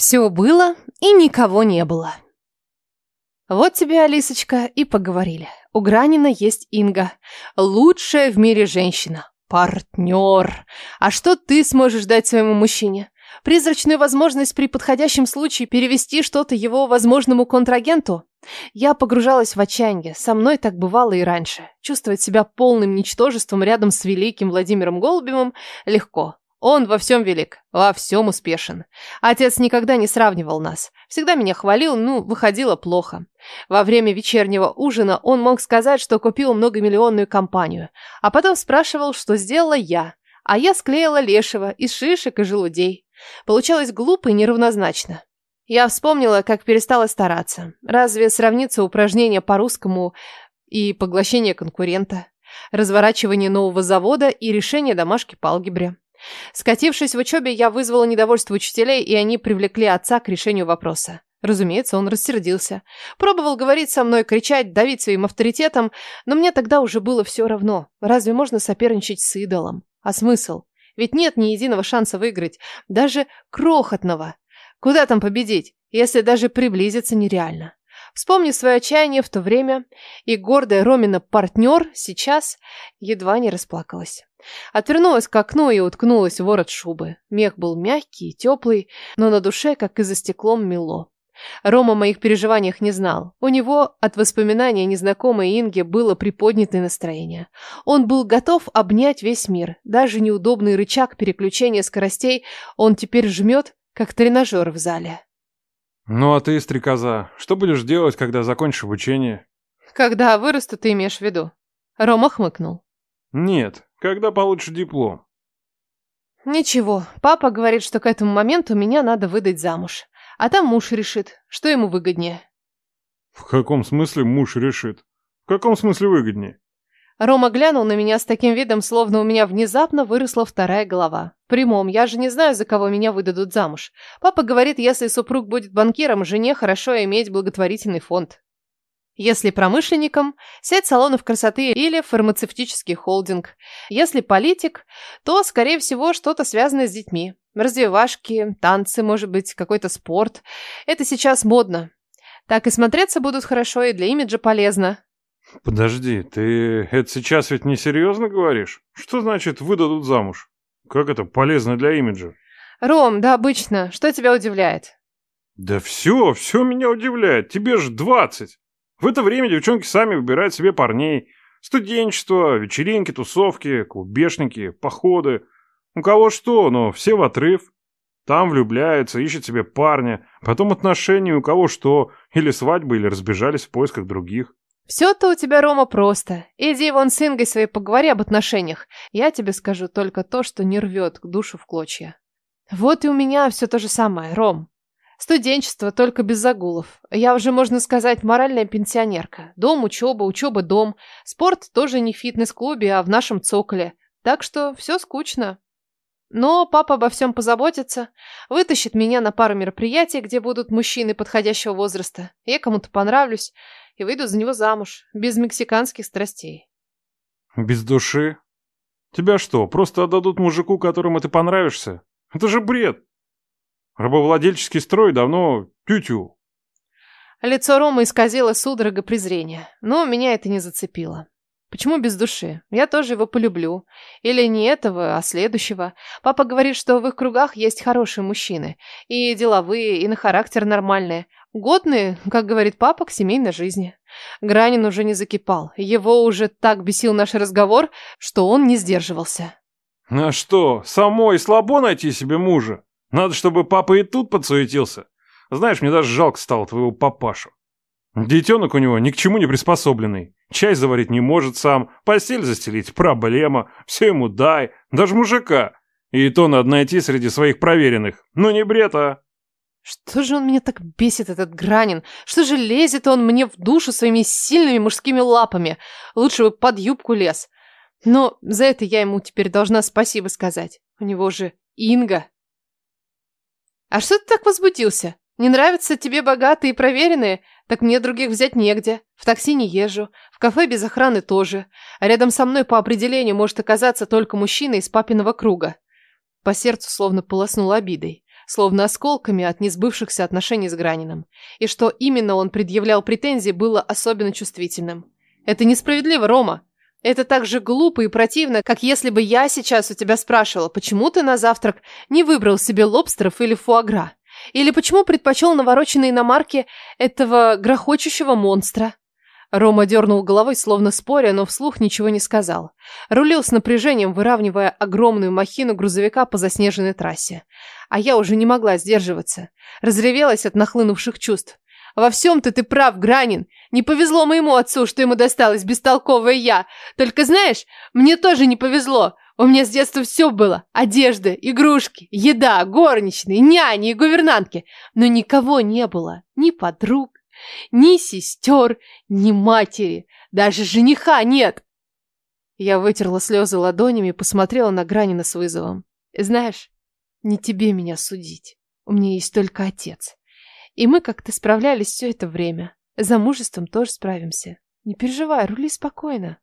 Все было и никого не было. Вот тебе, Алисочка, и поговорили. У Гранина есть Инга. Лучшая в мире женщина. Партнер. А что ты сможешь дать своему мужчине? Призрачную возможность при подходящем случае перевести что-то его возможному контрагенту? Я погружалась в отчаяние. Со мной так бывало и раньше. Чувствовать себя полным ничтожеством рядом с великим Владимиром Голубевым легко. Он во всем велик, во всем успешен. Отец никогда не сравнивал нас. Всегда меня хвалил, ну, выходило плохо. Во время вечернего ужина он мог сказать, что купил многомиллионную компанию, а потом спрашивал, что сделала я. А я склеила лешего из шишек и желудей. Получалось глупо и неравнозначно. Я вспомнила, как перестала стараться. Разве сравнится упражнение по русскому и поглощение конкурента, разворачивание нового завода и решение домашки по алгебре? Скатившись в учебе, я вызвала недовольство учителей, и они привлекли отца к решению вопроса. Разумеется, он рассердился. Пробовал говорить со мной, кричать, давить своим авторитетом, но мне тогда уже было все равно. Разве можно соперничать с идолом? А смысл? Ведь нет ни единого шанса выиграть, даже крохотного. Куда там победить, если даже приблизиться нереально? Вспомнив свое отчаяние в то время, и гордая Ромина партнер сейчас едва не расплакалась. Отвернулась к окну и уткнулась в ворот шубы. Мех был мягкий и теплый, но на душе, как и за стеклом, мело. Рома о моих переживаниях не знал. У него от воспоминания незнакомой Инге было приподнятое настроение. Он был готов обнять весь мир. Даже неудобный рычаг переключения скоростей он теперь жмет, как тренажер в зале. «Ну а ты, стрекоза, что будешь делать, когда закончишь обучение?» «Когда вырасту, ты имеешь в виду?» Рома хмыкнул. «Нет, когда получишь диплом?» «Ничего, папа говорит, что к этому моменту меня надо выдать замуж. А там муж решит, что ему выгоднее». «В каком смысле муж решит? В каком смысле выгоднее?» Рома глянул на меня с таким видом, словно у меня внезапно выросла вторая голова. В прямом, я же не знаю, за кого меня выдадут замуж. Папа говорит, если супруг будет банкиром, жене хорошо иметь благотворительный фонд. Если промышленником, сеть салонов красоты или фармацевтический холдинг. Если политик, то, скорее всего, что-то связанное с детьми. Развивашки, танцы, может быть, какой-то спорт. Это сейчас модно. Так и смотреться будут хорошо, и для имиджа полезно. Подожди, ты это сейчас ведь не серьезно говоришь? Что значит выдадут замуж? Как это полезно для имиджа? Ром, да обычно. Что тебя удивляет? Да все, все меня удивляет. Тебе же двадцать. В это время девчонки сами выбирают себе парней. Студенчество, вечеринки, тусовки, клубешники, походы. У кого что, но все в отрыв. Там влюбляются, ищут себе парня. Потом отношения у кого что. Или свадьбы, или разбежались в поисках других. Все-то у тебя, Рома, просто. Иди вон с Ингой своей поговори об отношениях. Я тебе скажу только то, что не рвет душу в клочья. Вот и у меня все то же самое, Ром. Студенчество только без загулов. Я уже, можно сказать, моральная пенсионерка. Дом, учеба, учеба, дом. Спорт тоже не в фитнес-клубе, а в нашем цоколе. Так что все скучно. Но папа обо всем позаботится, вытащит меня на пару мероприятий, где будут мужчины подходящего возраста. Я кому-то понравлюсь и выйду за него замуж, без мексиканских страстей. Без души? Тебя что, просто отдадут мужику, которому ты понравишься? Это же бред! Рабовладельческий строй давно тю-тю. Лицо Ромы исказило судорога презрения, но меня это не зацепило. Почему без души? Я тоже его полюблю. Или не этого, а следующего. Папа говорит, что в их кругах есть хорошие мужчины. И деловые, и на характер нормальные. Годные, как говорит папа, к семейной жизни. Гранин уже не закипал. Его уже так бесил наш разговор, что он не сдерживался. А что, самой слабо найти себе мужа? Надо, чтобы папа и тут подсуетился. Знаешь, мне даже жалко стало твоего папашу. Детенок у него ни к чему не приспособленный. Чай заварить не может сам, постель застелить – проблема, все ему дай, даже мужика. И то надо найти среди своих проверенных. Ну не бред, а? Что же он меня так бесит, этот Гранин? Что же лезет он мне в душу своими сильными мужскими лапами? Лучше бы под юбку лез. Но за это я ему теперь должна спасибо сказать. У него же Инга. А что ты так возбудился? Не нравятся тебе богатые и проверенные? Так мне других взять негде. В такси не езжу. В кафе без охраны тоже. А рядом со мной по определению может оказаться только мужчина из папиного круга. По сердцу словно полоснула обидой. словно осколками от несбывшихся отношений с Граниным. И что именно он предъявлял претензии, было особенно чувствительным. «Это несправедливо, Рома. Это так же глупо и противно, как если бы я сейчас у тебя спрашивала, почему ты на завтрак не выбрал себе лобстеров или фуагра? Или почему предпочел навороченные иномарки этого грохочущего монстра?» Рома дернул головой, словно споря, но вслух ничего не сказал. Рулил с напряжением, выравнивая огромную махину грузовика по заснеженной трассе. А я уже не могла сдерживаться. Разревелась от нахлынувших чувств. «Во всем-то ты прав, Гранин. Не повезло моему отцу, что ему досталась бестолковая я. Только знаешь, мне тоже не повезло. У меня с детства все было. Одежда, игрушки, еда, горничные, няни и гувернантки. Но никого не было. Ни подруг, ни сестер, ни матери, даже жениха нет. Я вытерла слезы ладонями и посмотрела на Гранина с вызовом. Знаешь, не тебе меня судить. У меня есть только отец. И мы как-то справлялись все это время. За мужеством тоже справимся. Не переживай, рули спокойно.